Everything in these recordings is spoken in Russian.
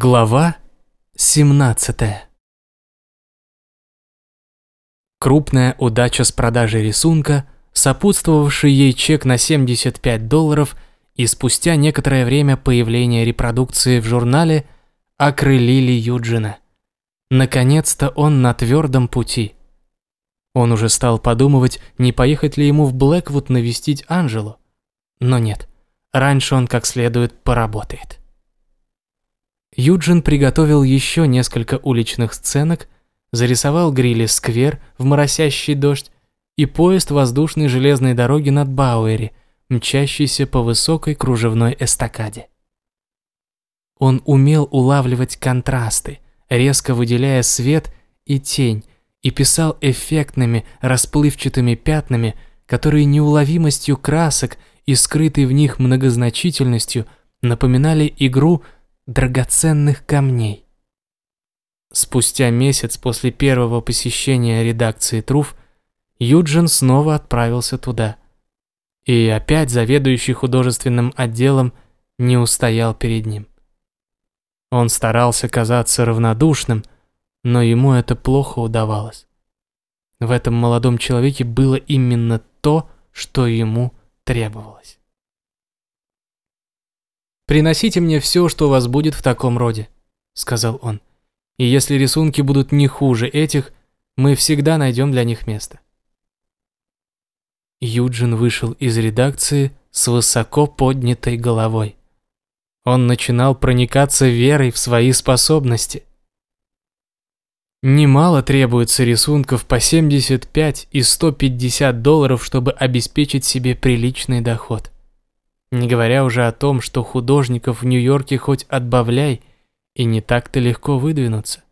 Глава 17 Крупная удача с продажей рисунка, сопутствовавший ей чек на 75 долларов и спустя некоторое время появление репродукции в журнале окрылили Юджина. Наконец-то он на твердом пути. Он уже стал подумывать, не поехать ли ему в Блэквуд навестить Анжелу. Но нет, раньше он как следует поработает. Юджин приготовил еще несколько уличных сценок, зарисовал грилли-сквер в моросящий дождь и поезд воздушной железной дороги над Бауэри, мчащийся по высокой кружевной эстакаде. Он умел улавливать контрасты, резко выделяя свет и тень, и писал эффектными, расплывчатыми пятнами, которые неуловимостью красок и скрытой в них многозначительностью напоминали игру драгоценных камней. Спустя месяц после первого посещения редакции Труф, Юджин снова отправился туда. И опять заведующий художественным отделом не устоял перед ним. Он старался казаться равнодушным, но ему это плохо удавалось. В этом молодом человеке было именно то, что ему требовалось. «Приносите мне все, что у вас будет в таком роде», — сказал он. «И если рисунки будут не хуже этих, мы всегда найдем для них место». Юджин вышел из редакции с высоко поднятой головой. Он начинал проникаться верой в свои способности. Немало требуется рисунков по 75 и 150 долларов, чтобы обеспечить себе приличный доход. Не говоря уже о том, что художников в Нью-Йорке хоть отбавляй, и не так-то легко выдвинуться.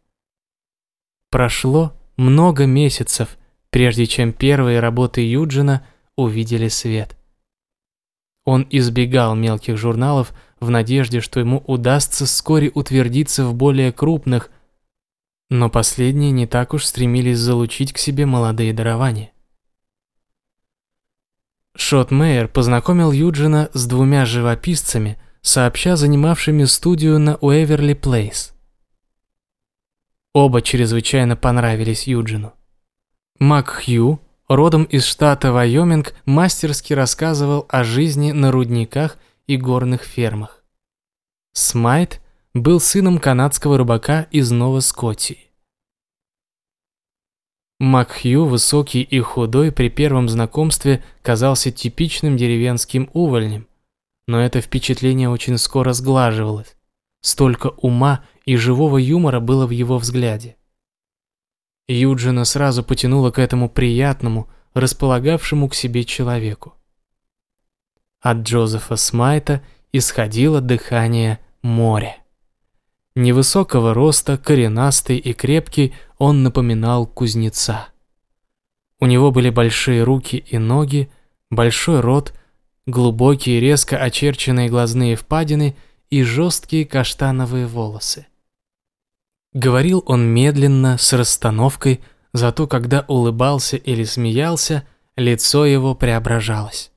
Прошло много месяцев, прежде чем первые работы Юджина увидели свет. Он избегал мелких журналов в надежде, что ему удастся вскоре утвердиться в более крупных, но последние не так уж стремились залучить к себе молодые дарования. Шотмейер познакомил Юджина с двумя живописцами, сообща занимавшими студию на Уэверли Плейс. Оба чрезвычайно понравились Юджину. Мак Хью, родом из штата Вайоминг, мастерски рассказывал о жизни на рудниках и горных фермах. Смайт был сыном канадского рыбака из Нова-Скотии. Макхью, высокий и худой, при первом знакомстве казался типичным деревенским увольнем. Но это впечатление очень скоро сглаживалось. Столько ума и живого юмора было в его взгляде. Юджина сразу потянуло к этому приятному, располагавшему к себе человеку. От Джозефа Смайта исходило дыхание моря. Невысокого роста, коренастый и крепкий, он напоминал кузнеца. У него были большие руки и ноги, большой рот, глубокие резко очерченные глазные впадины и жесткие каштановые волосы. Говорил он медленно, с расстановкой, зато когда улыбался или смеялся, лицо его преображалось.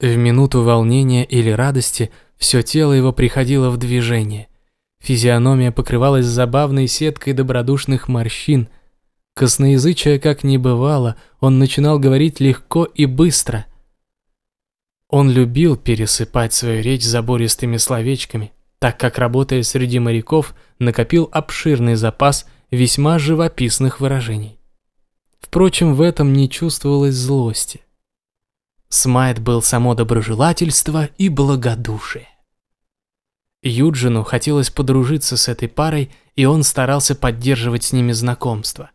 В минуту волнения или радости – все тело его приходило в движение. Физиономия покрывалась забавной сеткой добродушных морщин. Косноязычие как не бывало, он начинал говорить легко и быстро. Он любил пересыпать свою речь забористыми словечками, так как, работая среди моряков, накопил обширный запас весьма живописных выражений. Впрочем, в этом не чувствовалось злости. Смайт был само доброжелательство и благодушие. Юджину хотелось подружиться с этой парой, и он старался поддерживать с ними знакомство.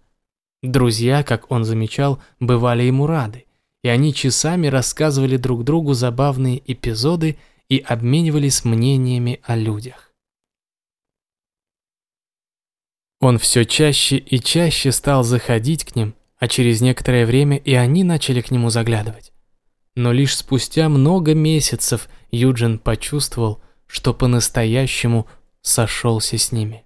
Друзья, как он замечал, бывали ему рады, и они часами рассказывали друг другу забавные эпизоды и обменивались мнениями о людях. Он все чаще и чаще стал заходить к ним, а через некоторое время и они начали к нему заглядывать. Но лишь спустя много месяцев Юджин почувствовал, что по-настоящему сошелся с ними.